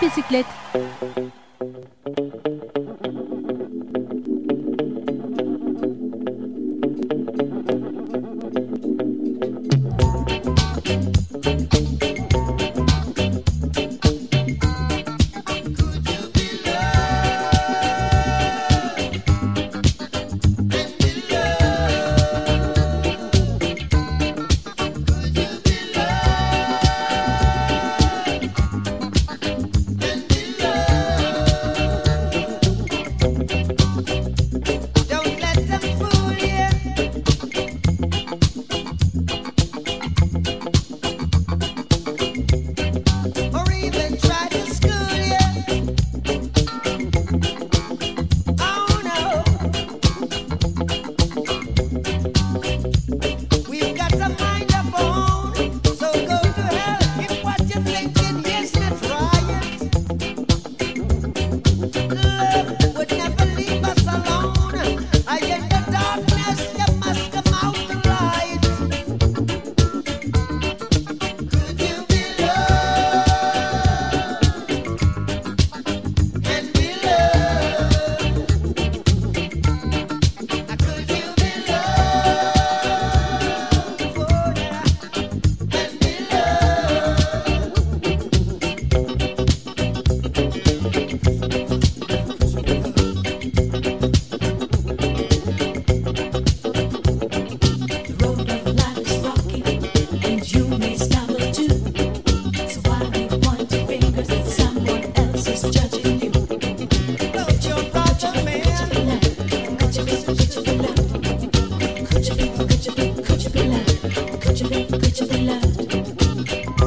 Bisiklet. to be loved.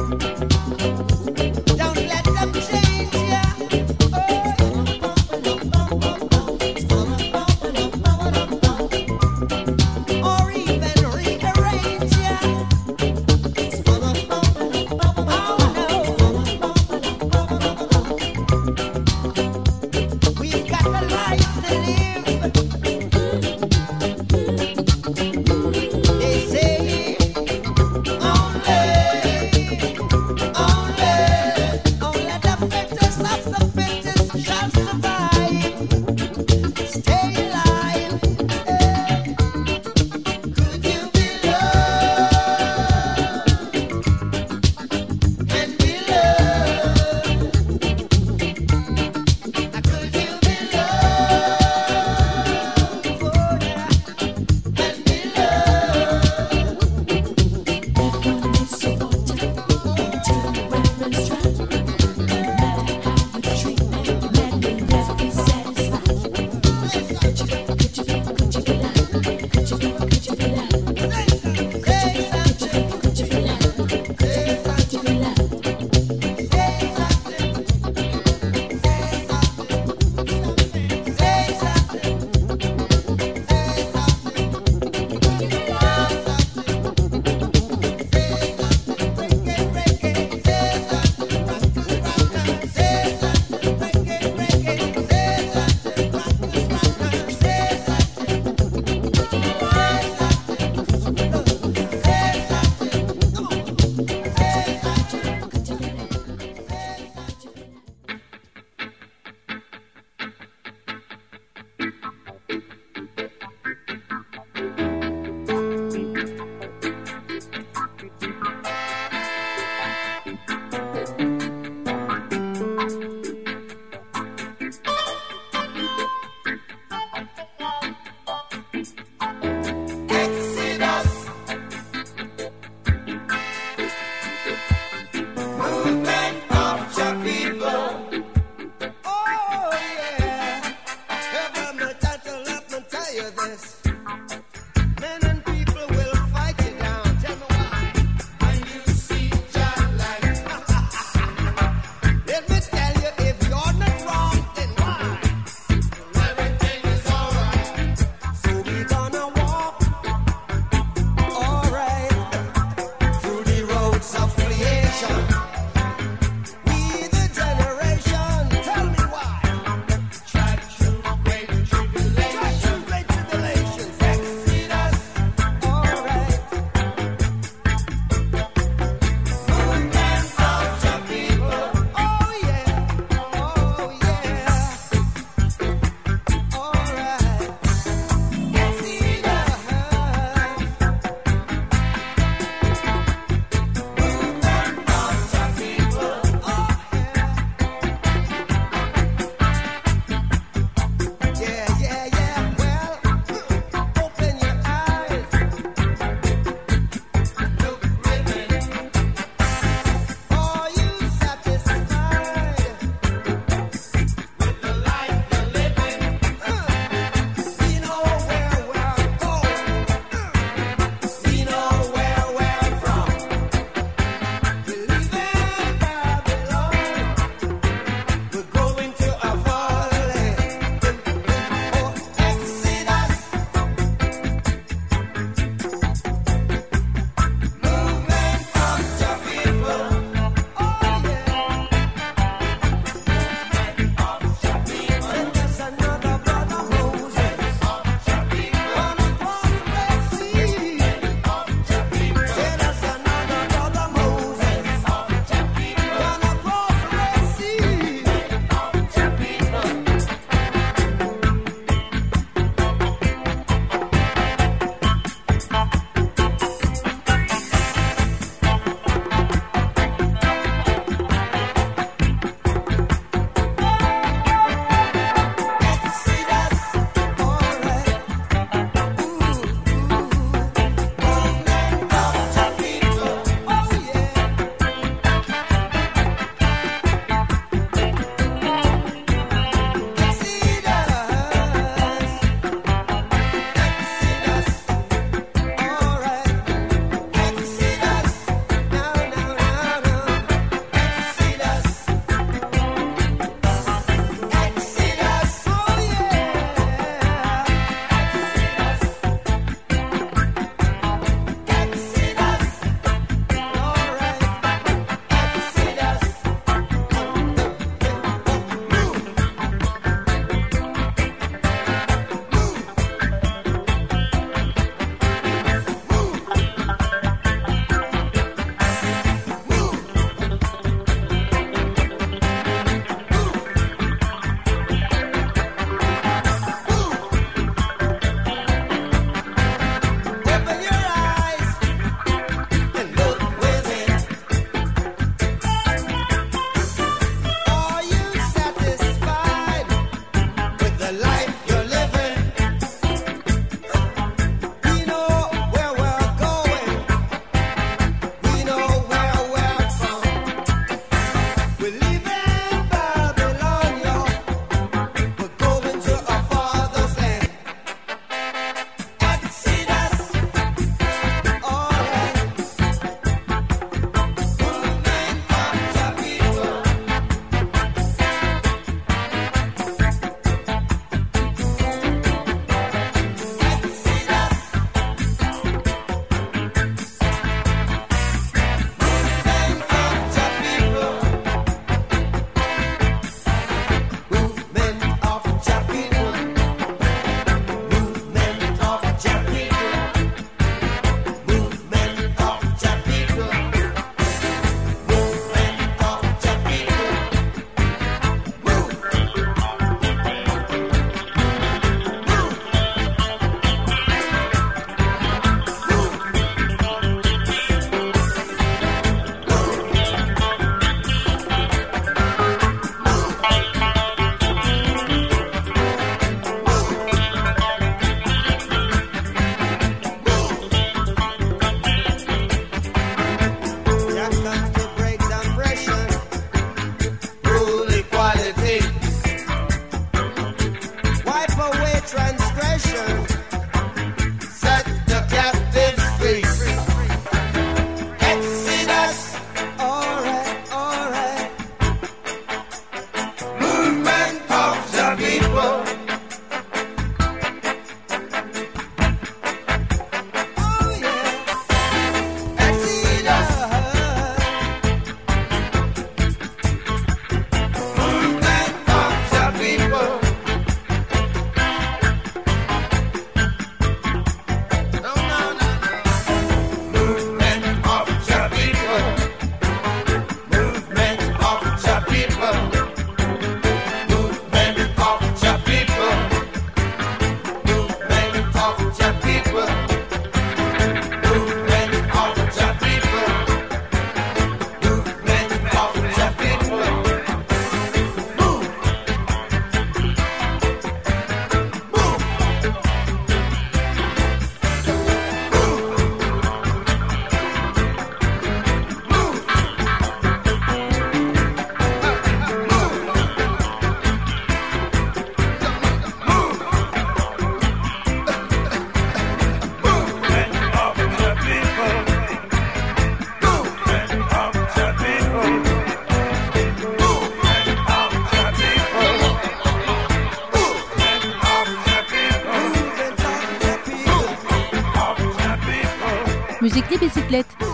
bicyclette.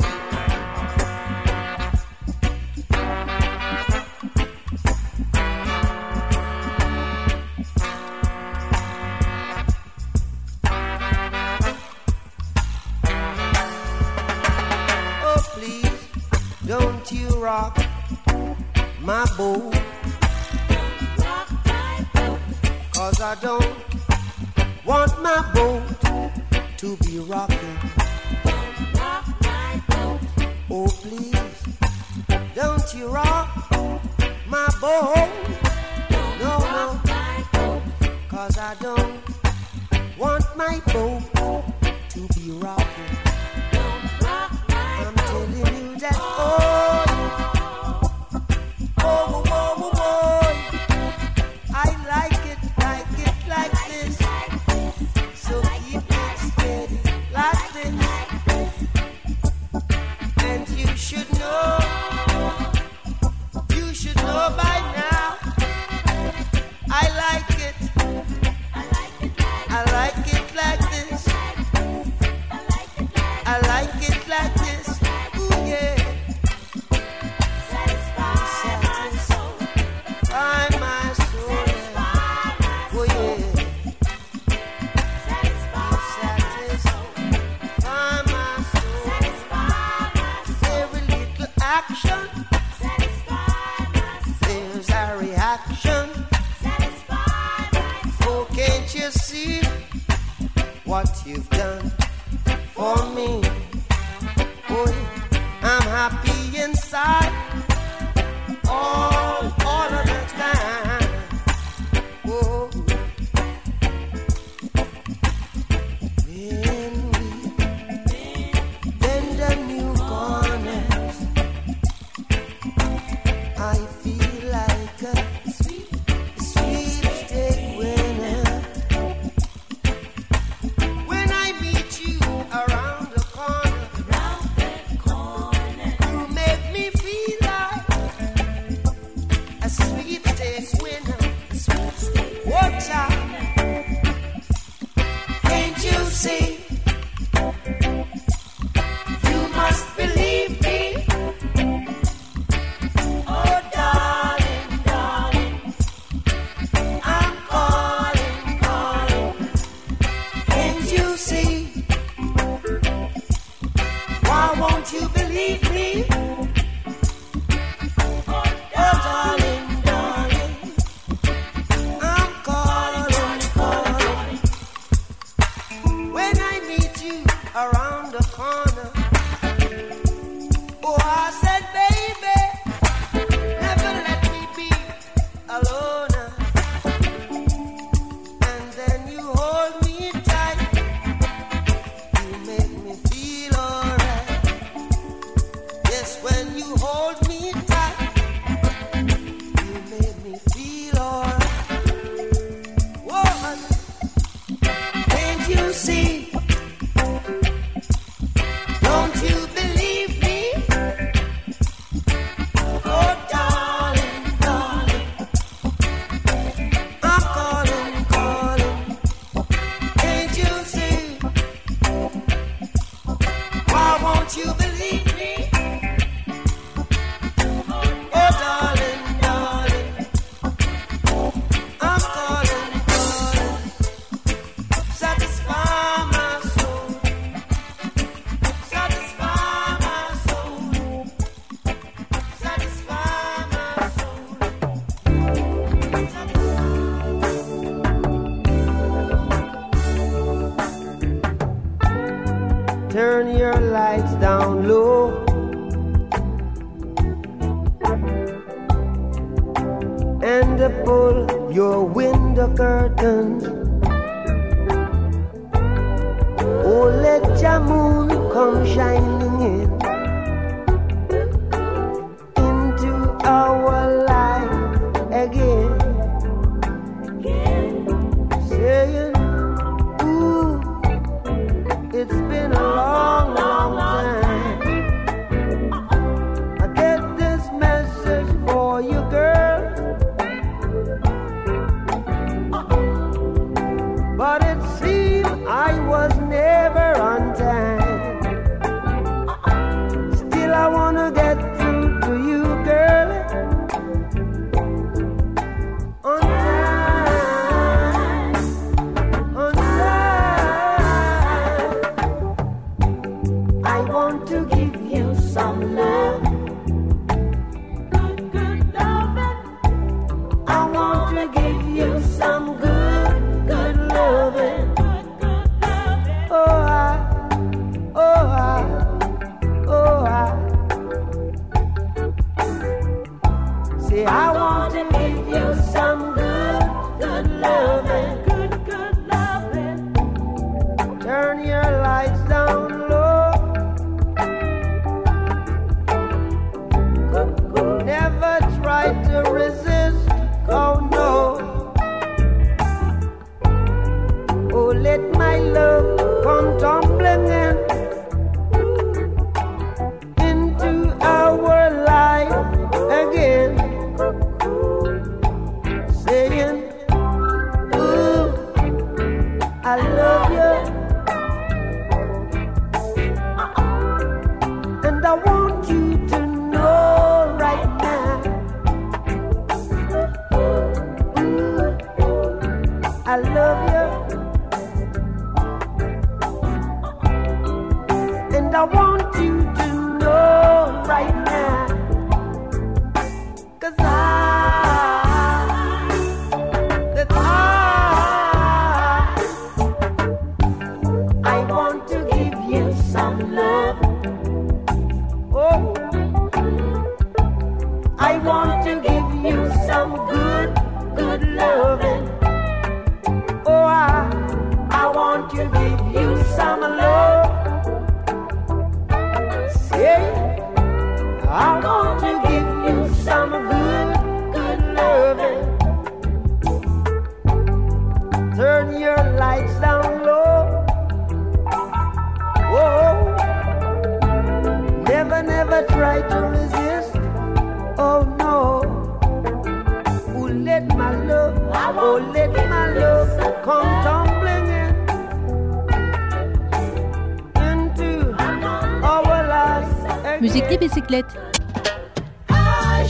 see what you've done for me. Boy, I'm happy inside. Oh. see. give me des bicyclettes. Ah,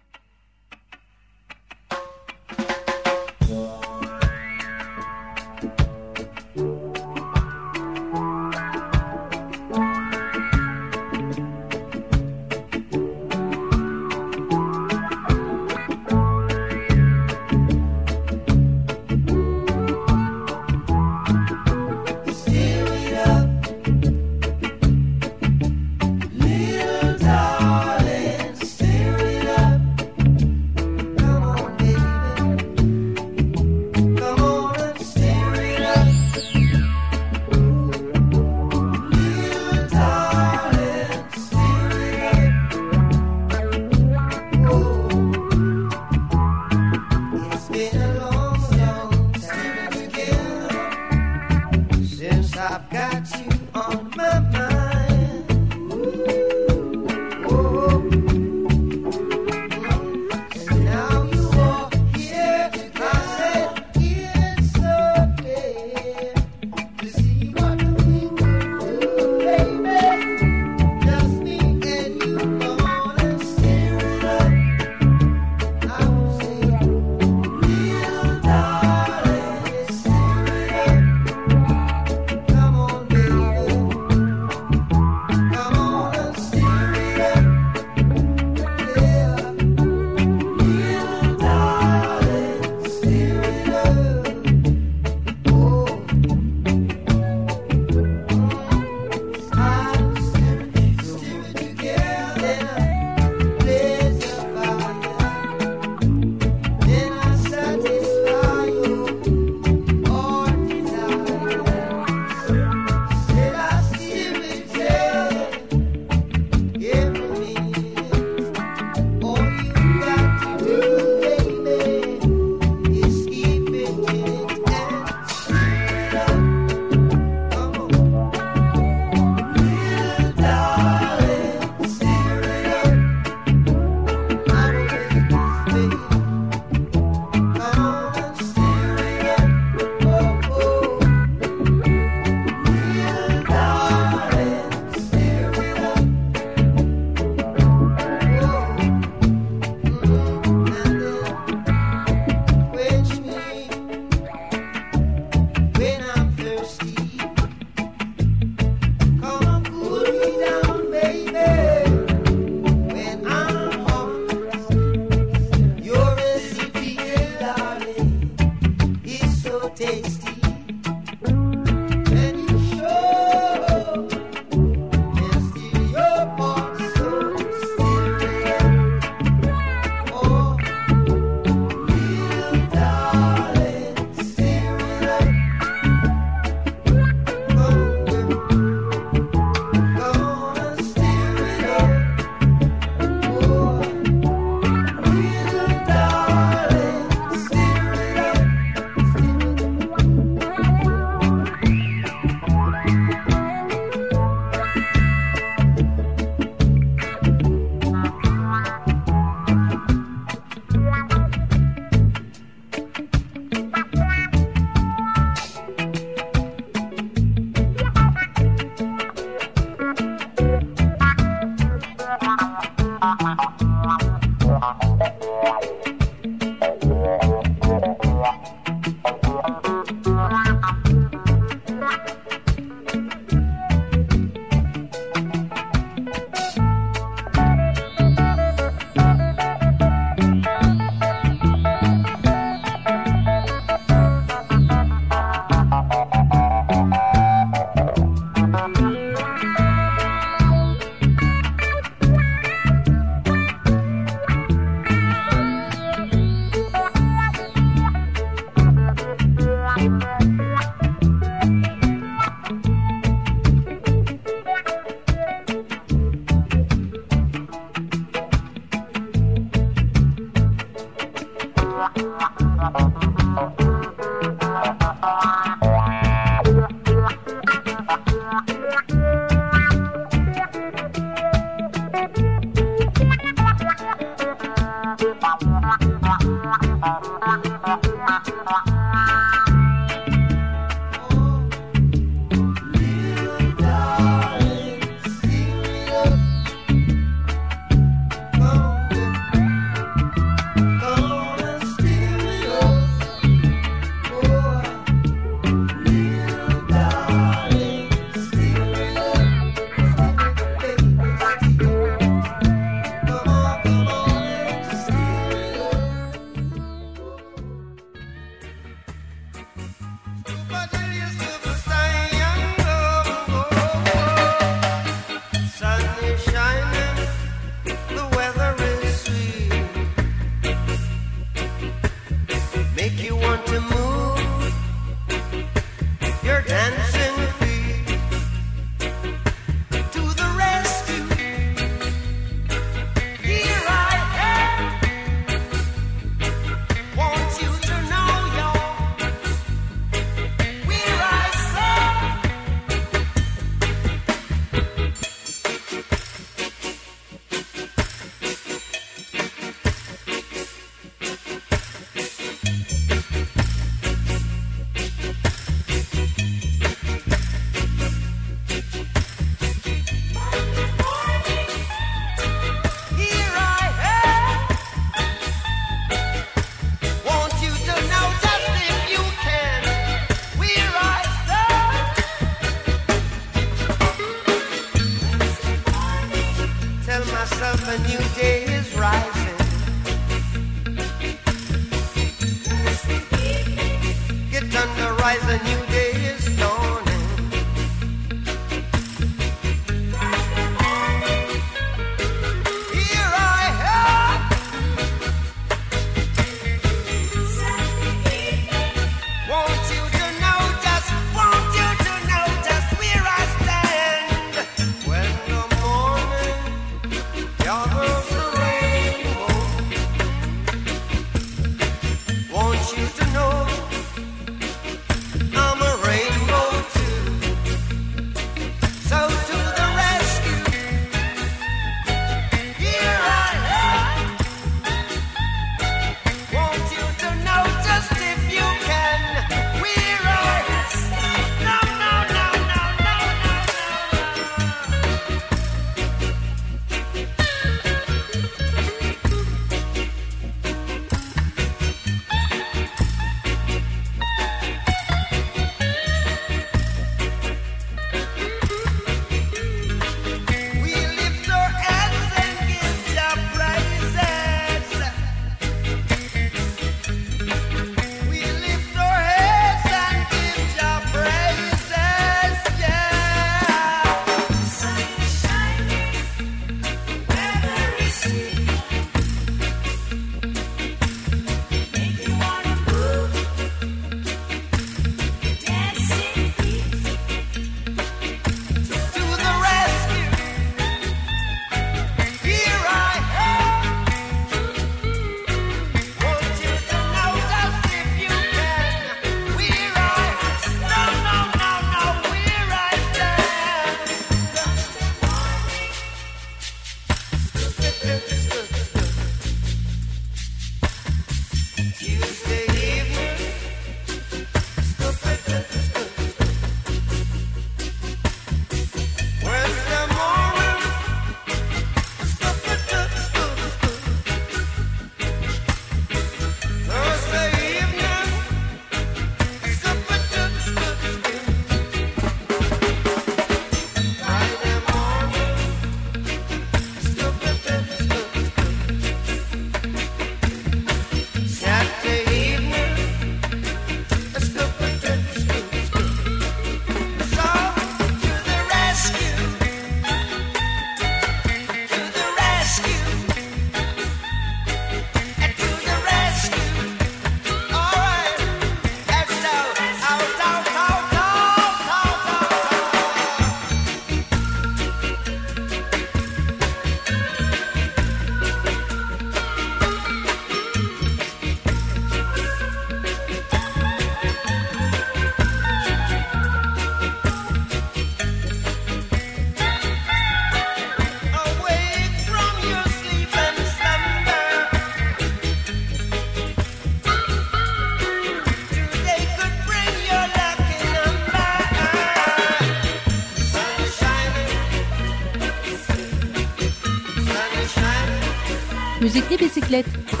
musique des bicyclettes.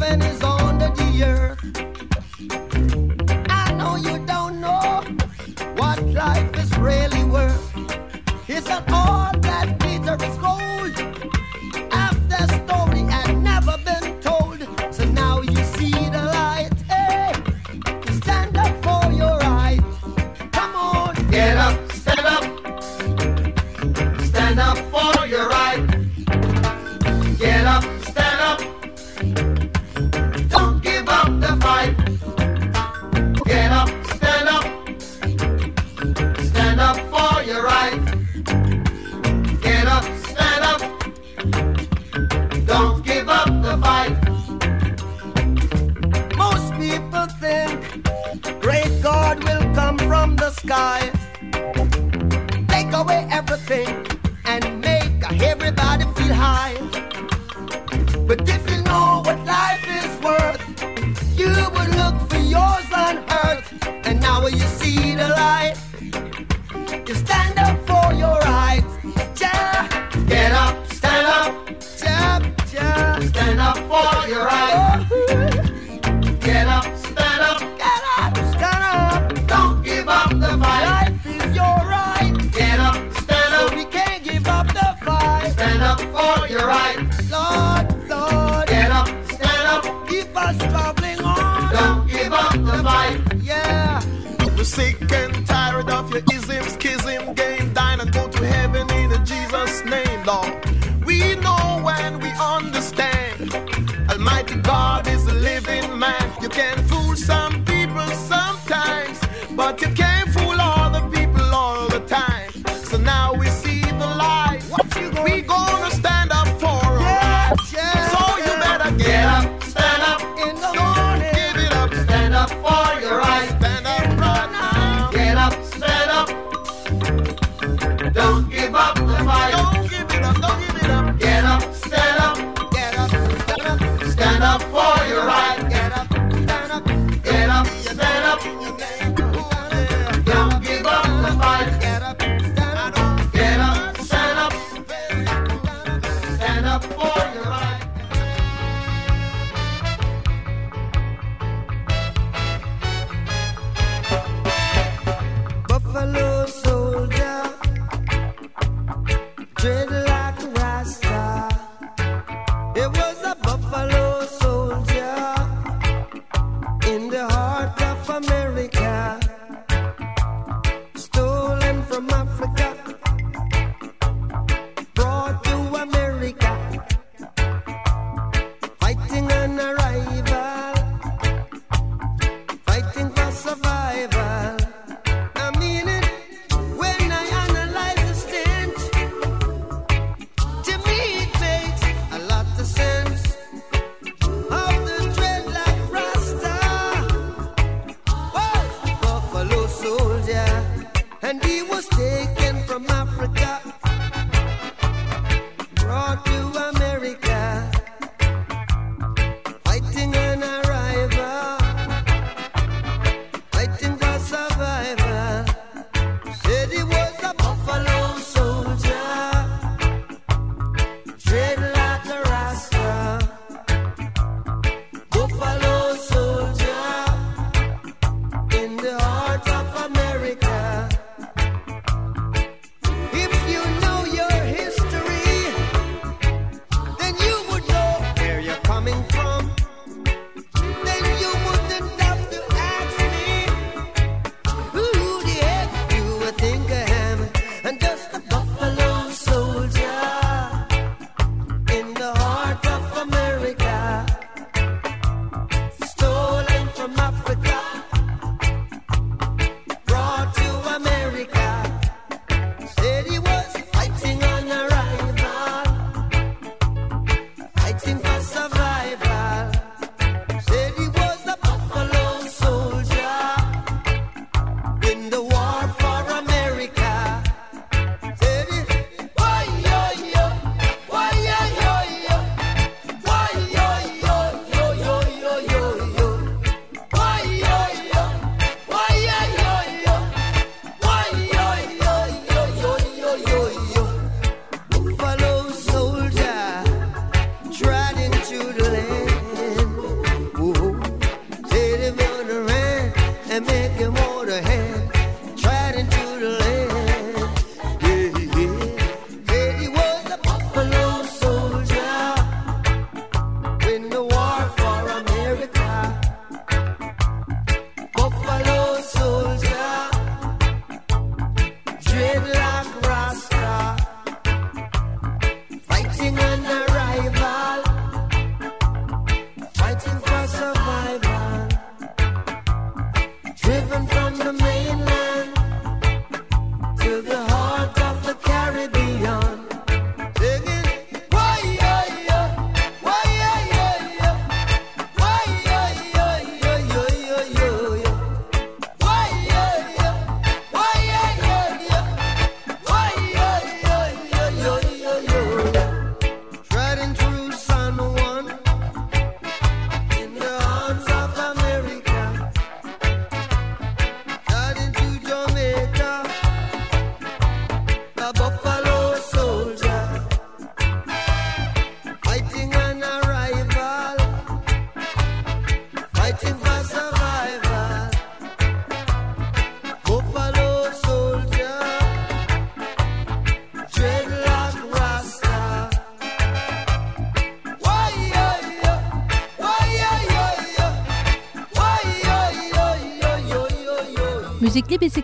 Heaven is on the earth.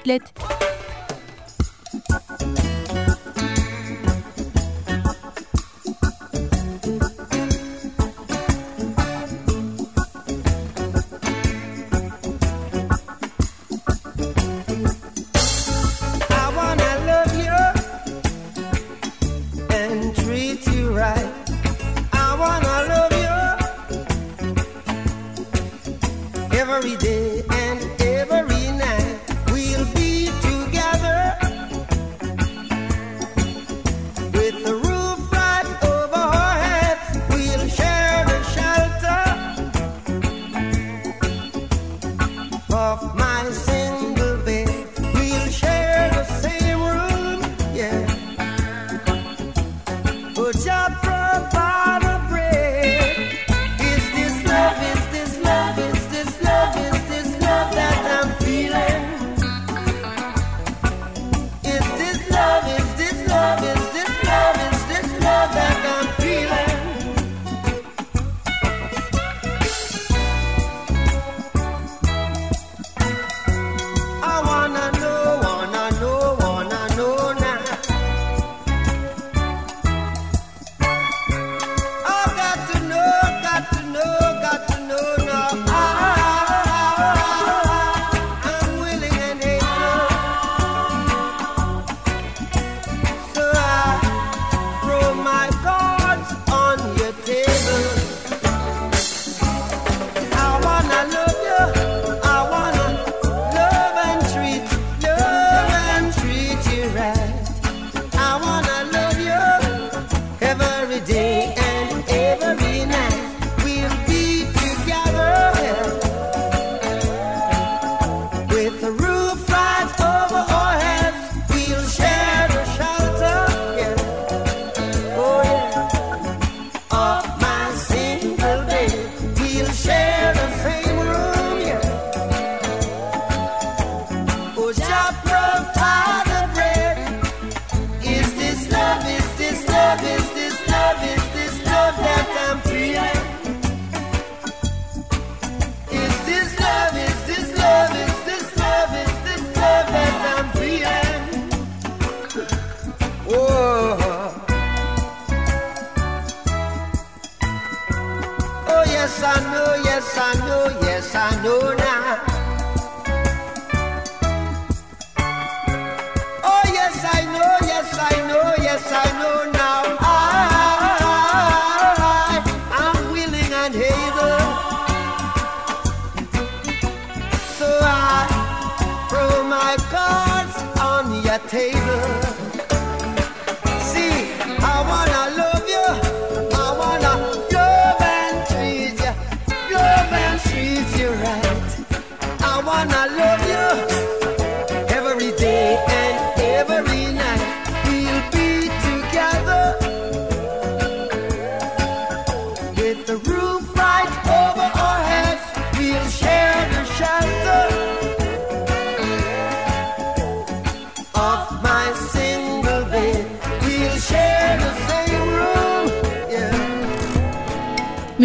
تلات Hoje